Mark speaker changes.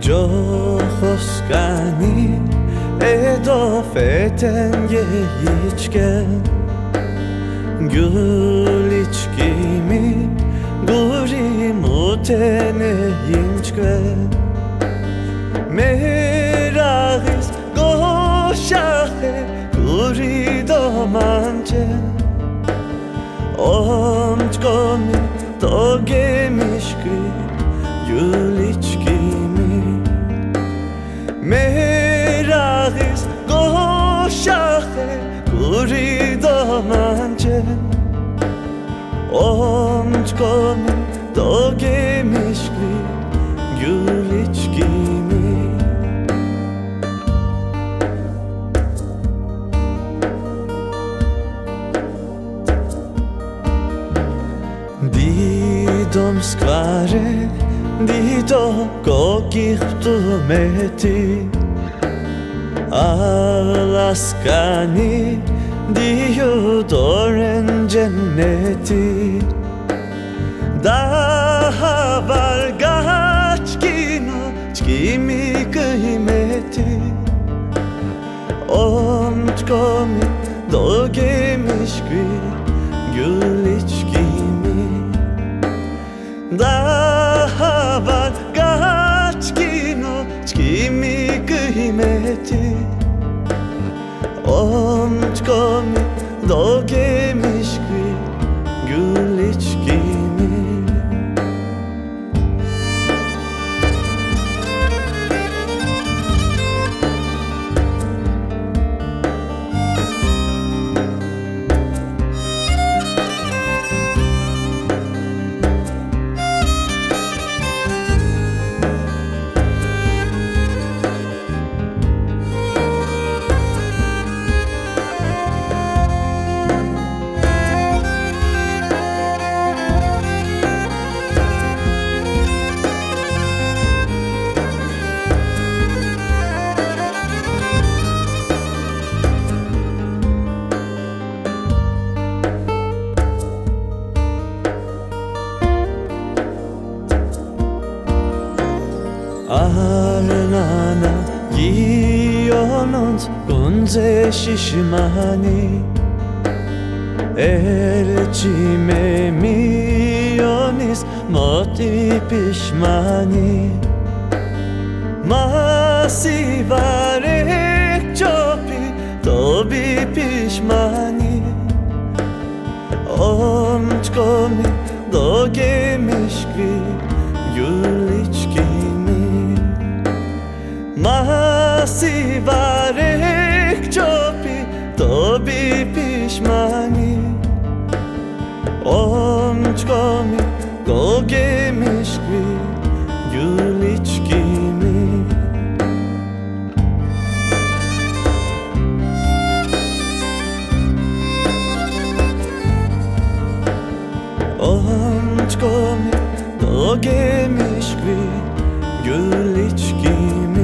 Speaker 1: Johoskani edofeten yeyiçken Gül içkimi guri mutene yinçke Meragis goşahe guri domance Omçkomi togemişki Gül içkimi Meragis goşahe guri domance Omçkomi togemişki Gül içkimi Didom skvare, Δύο κοκίχτου με τι. Α, Λασκάνη, Δύο δόρεν γενετή. Δα βαλγάτσικι μου, 점점 너게 Arnana Gionons Gonze şişmani. Elçime miyonis Moti pişmani. Masi varek çopi Tobi pişmani. Omçkomi dogemişki Gül içkimi Masi varek çopi Tobi pişmani. Omçkomi dogemişki Gül içkimi Omçkomi dogemişki Gül içkimi